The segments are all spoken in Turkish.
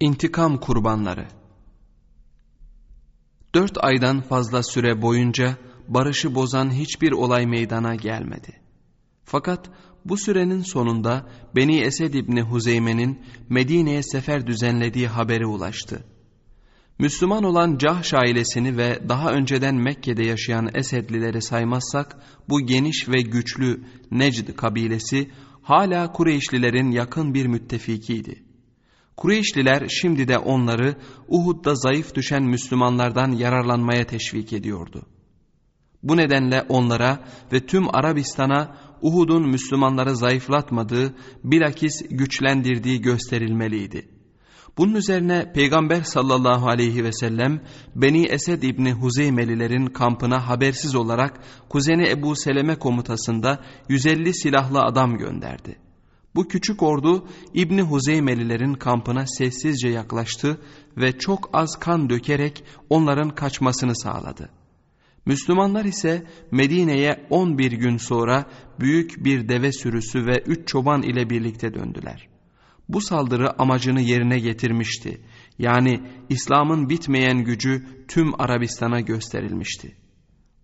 İntikam Kurbanları Dört aydan fazla süre boyunca barışı bozan hiçbir olay meydana gelmedi. Fakat bu sürenin sonunda Beni Esed İbni Huzeyme'nin Medine'ye sefer düzenlediği haberi ulaştı. Müslüman olan Cahş ailesini ve daha önceden Mekke'de yaşayan Esedlileri saymazsak bu geniş ve güçlü Necd kabilesi hala Kureyşlilerin yakın bir müttefikiydi. Kureyşliler şimdi de onları Uhud'da zayıf düşen Müslümanlardan yararlanmaya teşvik ediyordu. Bu nedenle onlara ve tüm Arabistan'a Uhud'un Müslümanları zayıflatmadığı, bilakis güçlendirdiği gösterilmeliydi. Bunun üzerine Peygamber sallallahu aleyhi ve sellem Beni Esed İbni Huzeymelilerin kampına habersiz olarak kuzeni Ebu Seleme komutasında 150 silahlı adam gönderdi. Bu küçük ordu İbni Huzeymelilerin kampına sessizce yaklaştı ve çok az kan dökerek onların kaçmasını sağladı. Müslümanlar ise Medine'ye 11 gün sonra büyük bir deve sürüsü ve 3 çoban ile birlikte döndüler. Bu saldırı amacını yerine getirmişti. Yani İslam'ın bitmeyen gücü tüm Arabistan'a gösterilmişti.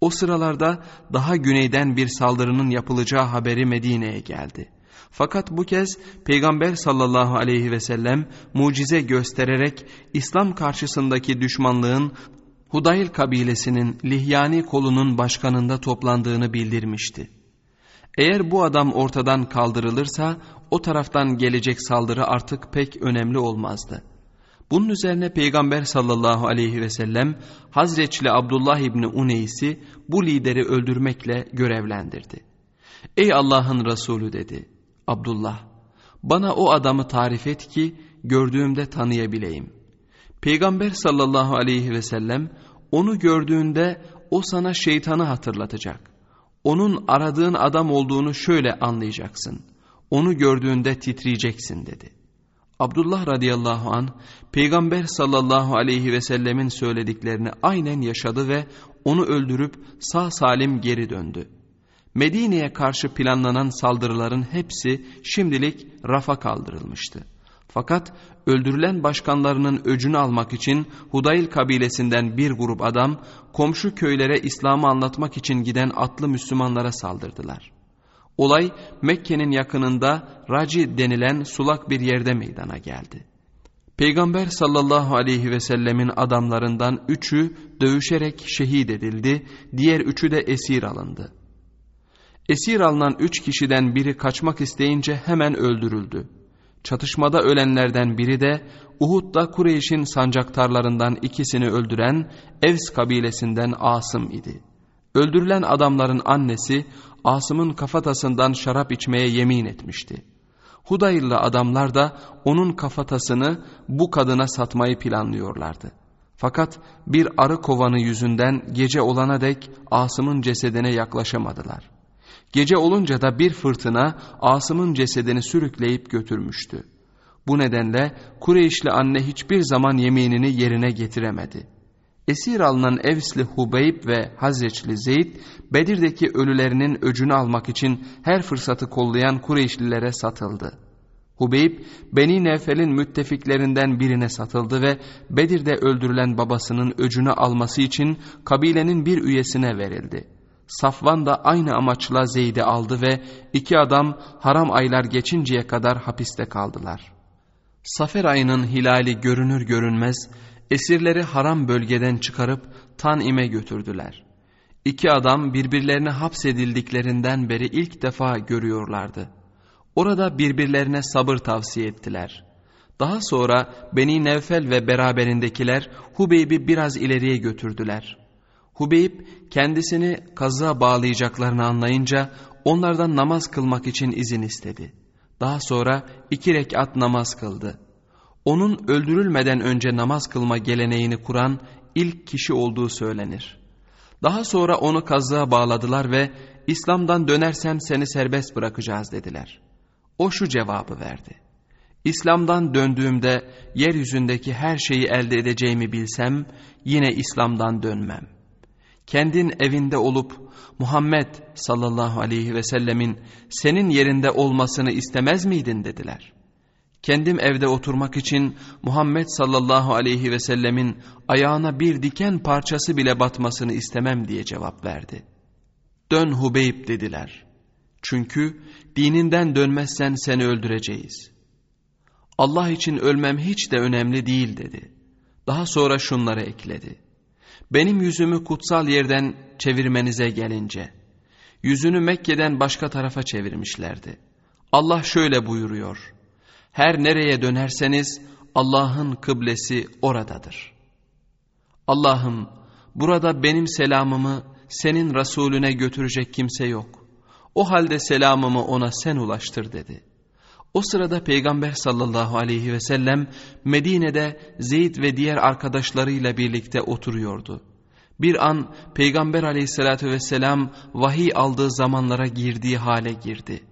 O sıralarda daha güneyden bir saldırının yapılacağı haberi Medine'ye geldi. Fakat bu kez Peygamber sallallahu aleyhi ve sellem mucize göstererek İslam karşısındaki düşmanlığın Hudayl kabilesinin Lihyani kolunun başkanında toplandığını bildirmişti. Eğer bu adam ortadan kaldırılırsa o taraftan gelecek saldırı artık pek önemli olmazdı. Bunun üzerine Peygamber sallallahu aleyhi ve sellem Hazreçli Abdullah İbni Uneys'i bu lideri öldürmekle görevlendirdi. Ey Allah'ın Resulü dedi. Abdullah bana o adamı tarif et ki gördüğümde tanıyabileyim. Peygamber sallallahu aleyhi ve sellem onu gördüğünde o sana şeytanı hatırlatacak. Onun aradığın adam olduğunu şöyle anlayacaksın. Onu gördüğünde titriyeceksin dedi. Abdullah radıyallahu an Peygamber sallallahu aleyhi ve sellemin söylediklerini aynen yaşadı ve onu öldürüp sağ salim geri döndü. Medine'ye karşı planlanan saldırıların hepsi şimdilik rafa kaldırılmıştı. Fakat öldürülen başkanlarının öcünü almak için Hudayl kabilesinden bir grup adam komşu köylere İslam'ı anlatmak için giden atlı Müslümanlara saldırdılar. Olay Mekke'nin yakınında Raci denilen sulak bir yerde meydana geldi. Peygamber sallallahu aleyhi ve sellemin adamlarından üçü dövüşerek şehit edildi, diğer üçü de esir alındı. Esir alınan üç kişiden biri kaçmak isteyince hemen öldürüldü. Çatışmada ölenlerden biri de Uhud'da Kureyş'in sancaktarlarından ikisini öldüren Evs kabilesinden Asım idi. Öldürülen adamların annesi Asım'ın kafatasından şarap içmeye yemin etmişti. Hudayırlı adamlar da onun kafatasını bu kadına satmayı planlıyorlardı. Fakat bir arı kovanı yüzünden gece olana dek Asım'ın cesedine yaklaşamadılar. Gece olunca da bir fırtına Asım'ın cesedini sürükleyip götürmüştü. Bu nedenle Kureyşli anne hiçbir zaman yeminini yerine getiremedi. Esir alınan Evsli Hubeyb ve Hazreçli Zeyd, Bedir'deki ölülerinin öcünü almak için her fırsatı kollayan Kureyşlilere satıldı. Hubeyb, Beni Nefel'in müttefiklerinden birine satıldı ve Bedir'de öldürülen babasının öcünü alması için kabilenin bir üyesine verildi. Safvan da aynı amaçla Zeyd'i aldı ve iki adam haram aylar geçinceye kadar hapiste kaldılar. Safer ayının hilali görünür görünmez esirleri haram bölgeden çıkarıp Tan'ime götürdüler. İki adam birbirlerine hapsedildiklerinden beri ilk defa görüyorlardı. Orada birbirlerine sabır tavsiye ettiler. Daha sonra Beni Nevfel ve beraberindekiler Hubeyb'i biraz ileriye götürdüler.'' Hubeyb kendisini kazığa bağlayacaklarını anlayınca onlardan namaz kılmak için izin istedi. Daha sonra iki rekat namaz kıldı. Onun öldürülmeden önce namaz kılma geleneğini kuran ilk kişi olduğu söylenir. Daha sonra onu kazığa bağladılar ve İslam'dan dönersem seni serbest bırakacağız dediler. O şu cevabı verdi. İslam'dan döndüğümde yeryüzündeki her şeyi elde edeceğimi bilsem yine İslam'dan dönmem kendin evinde olup Muhammed sallallahu aleyhi ve sellemin senin yerinde olmasını istemez miydin dediler. kendim evde oturmak için Muhammed sallallahu aleyhi ve sellemin ayağına bir diken parçası bile batmasını istemem diye cevap verdi. Dön Hubeyb dediler. Çünkü dininden dönmezsen seni öldüreceğiz. Allah için ölmem hiç de önemli değil dedi. Daha sonra şunları ekledi. Benim yüzümü kutsal yerden çevirmenize gelince, yüzünü Mekke'den başka tarafa çevirmişlerdi. Allah şöyle buyuruyor. Her nereye dönerseniz Allah'ın kıblesi oradadır. Allah'ım burada benim selamımı senin Resulüne götürecek kimse yok. O halde selamımı ona sen ulaştır dedi. O sırada Peygamber sallallahu aleyhi ve sellem Medine'de Zeyd ve diğer arkadaşlarıyla birlikte oturuyordu. Bir an Peygamber aleyhissalatü vesselam vahiy aldığı zamanlara girdiği hale girdi.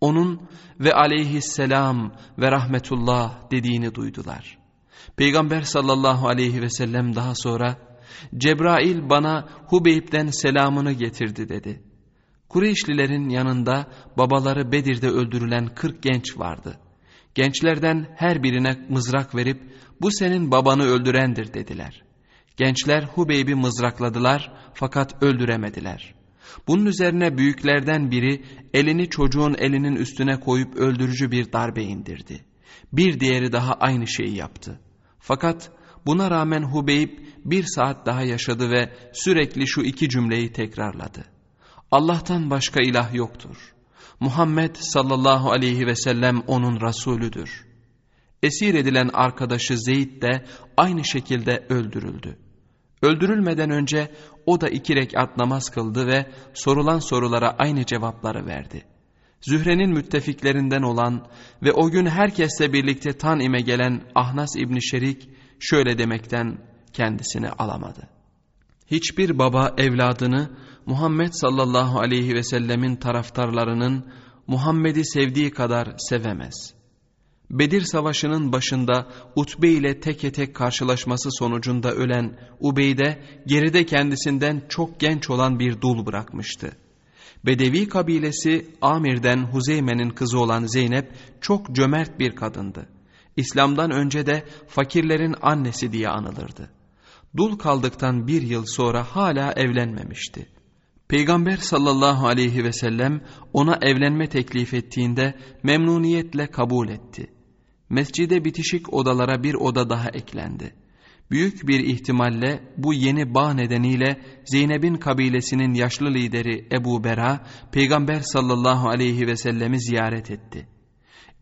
Onun ve aleyhisselam ve rahmetullah dediğini duydular. Peygamber sallallahu aleyhi ve sellem daha sonra Cebrail bana Hubeyb'den selamını getirdi dedi. Kureyşlilerin yanında babaları Bedir'de öldürülen kırk genç vardı. Gençlerden her birine mızrak verip bu senin babanı öldürendir dediler. Gençler Hubeyb'i mızrakladılar fakat öldüremediler. Bunun üzerine büyüklerden biri elini çocuğun elinin üstüne koyup öldürücü bir darbe indirdi. Bir diğeri daha aynı şeyi yaptı. Fakat buna rağmen Hubeyb bir saat daha yaşadı ve sürekli şu iki cümleyi tekrarladı. Allah'tan başka ilah yoktur. Muhammed sallallahu aleyhi ve sellem onun Resulüdür. Esir edilen arkadaşı Zeyd de aynı şekilde öldürüldü. Öldürülmeden önce o da iki rekat namaz kıldı ve sorulan sorulara aynı cevapları verdi. Zühre'nin müttefiklerinden olan ve o gün herkesle birlikte Tanim'e gelen Ahnas İbni Şerik şöyle demekten kendisini alamadı. Hiçbir baba evladını Muhammed sallallahu aleyhi ve sellemin taraftarlarının Muhammed'i sevdiği kadar sevemez. Bedir Savaşı'nın başında Utbe ile teke tek karşılaşması sonucunda ölen Ubeyde geride kendisinden çok genç olan bir dul bırakmıştı. Bedevi kabilesi Amir'den Huzeyme'nin kızı olan Zeynep çok cömert bir kadındı. İslam'dan önce de fakirlerin annesi diye anılırdı. Dul kaldıktan bir yıl sonra hala evlenmemişti. Peygamber sallallahu aleyhi ve sellem ona evlenme teklif ettiğinde memnuniyetle kabul etti. Mescide bitişik odalara bir oda daha eklendi. Büyük bir ihtimalle bu yeni bağ nedeniyle Zeynep'in kabilesinin yaşlı lideri Ebu Bera, Peygamber sallallahu aleyhi ve sellemi ziyaret etti.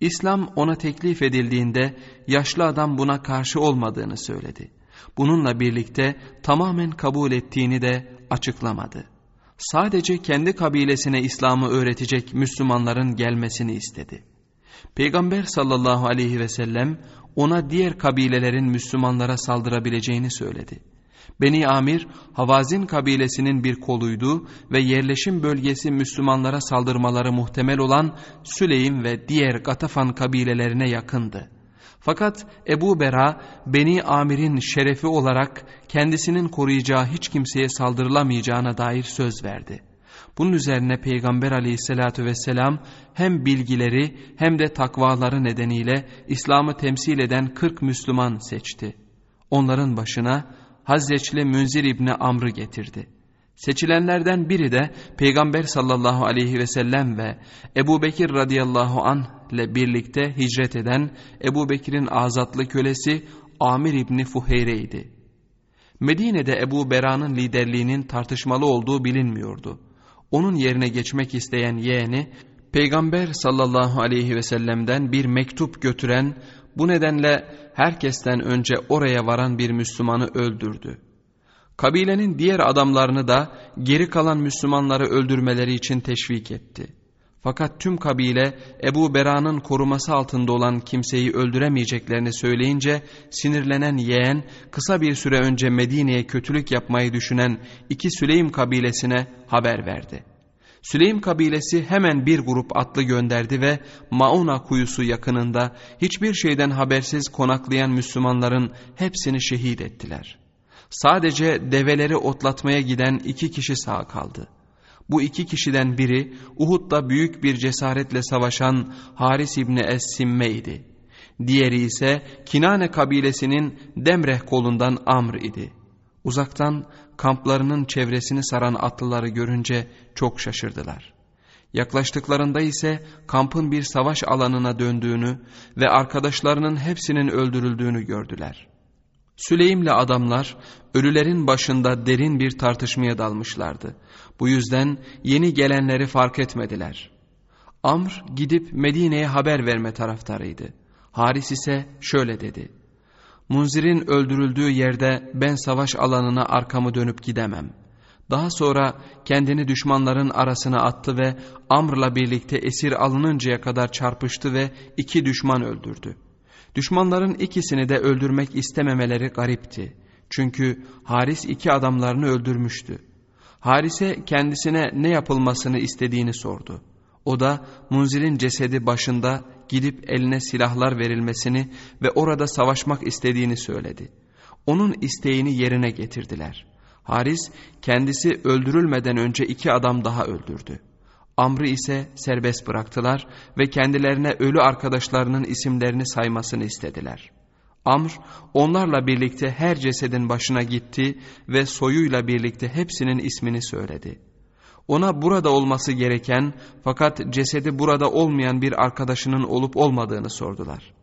İslam ona teklif edildiğinde yaşlı adam buna karşı olmadığını söyledi. Bununla birlikte tamamen kabul ettiğini de açıklamadı. Sadece kendi kabilesine İslam'ı öğretecek Müslümanların gelmesini istedi. Peygamber sallallahu aleyhi ve sellem ona diğer kabilelerin Müslümanlara saldırabileceğini söyledi. Beni Amir, Havazin kabilesinin bir koluydu ve yerleşim bölgesi Müslümanlara saldırmaları muhtemel olan Süleym ve diğer Gatafan kabilelerine yakındı. Fakat Ebu Bera, Beni Amir'in şerefi olarak kendisinin koruyacağı hiç kimseye saldırılamayacağına dair söz verdi. Bunun üzerine Peygamber aleyhissalatü vesselam hem bilgileri hem de takvaları nedeniyle İslam'ı temsil eden 40 Müslüman seçti. Onların başına Hazreçli Münzir İbni Amr'ı getirdi. Seçilenlerden biri de Peygamber sallallahu aleyhi ve sellem ve Ebu Bekir radıyallahu anh ile birlikte hicret eden Ebu Bekir'in azatlı kölesi Amir İbni Fuheyre idi. Medine'de Ebu Bera'nın liderliğinin tartışmalı olduğu bilinmiyordu. Onun yerine geçmek isteyen yeğeni Peygamber sallallahu aleyhi ve sellem'den bir mektup götüren bu nedenle herkesten önce oraya varan bir Müslümanı öldürdü. Kabilenin diğer adamlarını da geri kalan Müslümanları öldürmeleri için teşvik etti. Fakat tüm kabile Ebu Bera'nın koruması altında olan kimseyi öldüremeyeceklerini söyleyince sinirlenen yeğen kısa bir süre önce Medine'ye kötülük yapmayı düşünen iki Süleym kabilesine haber verdi. Süleym kabilesi hemen bir grup atlı gönderdi ve Mauna kuyusu yakınında hiçbir şeyden habersiz konaklayan Müslümanların hepsini şehit ettiler. Sadece develeri otlatmaya giden iki kişi sağ kaldı. Bu iki kişiden biri Uhud'da büyük bir cesaretle savaşan Haris İbni Es-Simme idi. Diğeri ise Kinane kabilesinin Demreh kolundan Amr idi. Uzaktan kamplarının çevresini saran atlıları görünce çok şaşırdılar. Yaklaştıklarında ise kampın bir savaş alanına döndüğünü ve arkadaşlarının hepsinin öldürüldüğünü gördüler. Süleym'le adamlar ölülerin başında derin bir tartışmaya dalmışlardı. Bu yüzden yeni gelenleri fark etmediler. Amr gidip Medine'ye haber verme taraftarıydı. Haris ise şöyle dedi. Munzir'in öldürüldüğü yerde ben savaş alanına arkamı dönüp gidemem. Daha sonra kendini düşmanların arasına attı ve Amr'la birlikte esir alınıncaya kadar çarpıştı ve iki düşman öldürdü. Düşmanların ikisini de öldürmek istememeleri garipti. Çünkü Haris iki adamlarını öldürmüştü. Haris'e kendisine ne yapılmasını istediğini sordu. O da Munzir'in cesedi başında gidip eline silahlar verilmesini ve orada savaşmak istediğini söyledi. Onun isteğini yerine getirdiler. Haris kendisi öldürülmeden önce iki adam daha öldürdü. Amr'ı ise serbest bıraktılar ve kendilerine ölü arkadaşlarının isimlerini saymasını istediler. Amr onlarla birlikte her cesedin başına gitti ve soyuyla birlikte hepsinin ismini söyledi. Ona burada olması gereken fakat cesedi burada olmayan bir arkadaşının olup olmadığını sordular.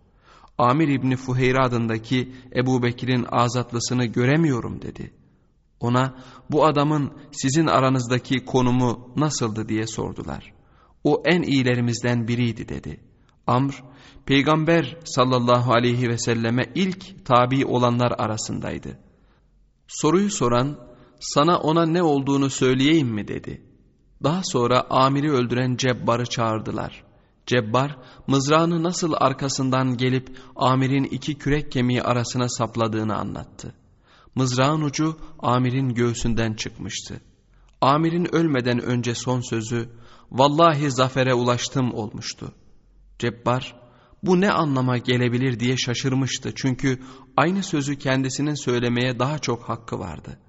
Amir İbni Fuheyre adındaki Ebu Bekir'in azatlısını göremiyorum dedi. Ona bu adamın sizin aranızdaki konumu nasıldı diye sordular. O en iyilerimizden biriydi dedi. Amr, peygamber sallallahu aleyhi ve selleme ilk tabi olanlar arasındaydı. Soruyu soran, sana ona ne olduğunu söyleyeyim mi dedi. Daha sonra amiri öldüren Cebbar'ı çağırdılar. Cebbar, mızrağını nasıl arkasından gelip amirin iki kürek kemiği arasına sapladığını anlattı. Mızrağın ucu amirin göğsünden çıkmıştı. Amirin ölmeden önce son sözü, vallahi zafere ulaştım olmuştu. Cebbar, bu ne anlama gelebilir diye şaşırmıştı çünkü aynı sözü kendisinin söylemeye daha çok hakkı vardı.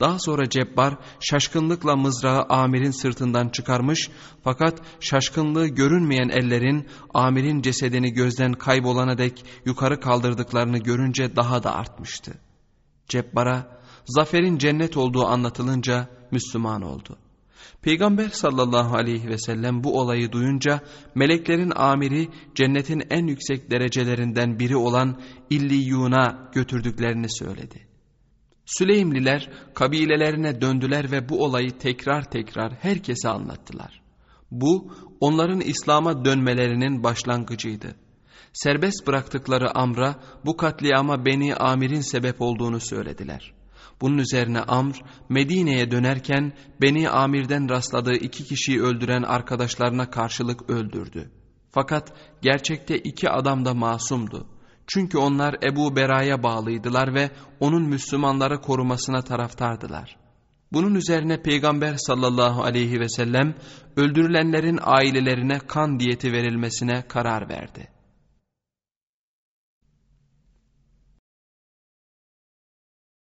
Daha sonra Cebbar şaşkınlıkla mızrağı amirin sırtından çıkarmış fakat şaşkınlığı görünmeyen ellerin amirin cesedini gözden kaybolana dek yukarı kaldırdıklarını görünce daha da artmıştı. Cebbar'a zaferin cennet olduğu anlatılınca Müslüman oldu. Peygamber sallallahu aleyhi ve sellem bu olayı duyunca meleklerin amiri cennetin en yüksek derecelerinden biri olan İlliyun'a götürdüklerini söyledi. Süleymliler kabilelerine döndüler ve bu olayı tekrar tekrar herkese anlattılar. Bu onların İslam'a dönmelerinin başlangıcıydı. Serbest bıraktıkları Amr'a bu katliama Beni Amir'in sebep olduğunu söylediler. Bunun üzerine Amr Medine'ye dönerken Beni Amir'den rastladığı iki kişiyi öldüren arkadaşlarına karşılık öldürdü. Fakat gerçekte iki adam da masumdu. Çünkü onlar Ebu Bera'ya bağlıydılar ve onun Müslümanları korumasına taraftardılar. Bunun üzerine Peygamber sallallahu aleyhi ve sellem öldürülenlerin ailelerine kan diyeti verilmesine karar verdi.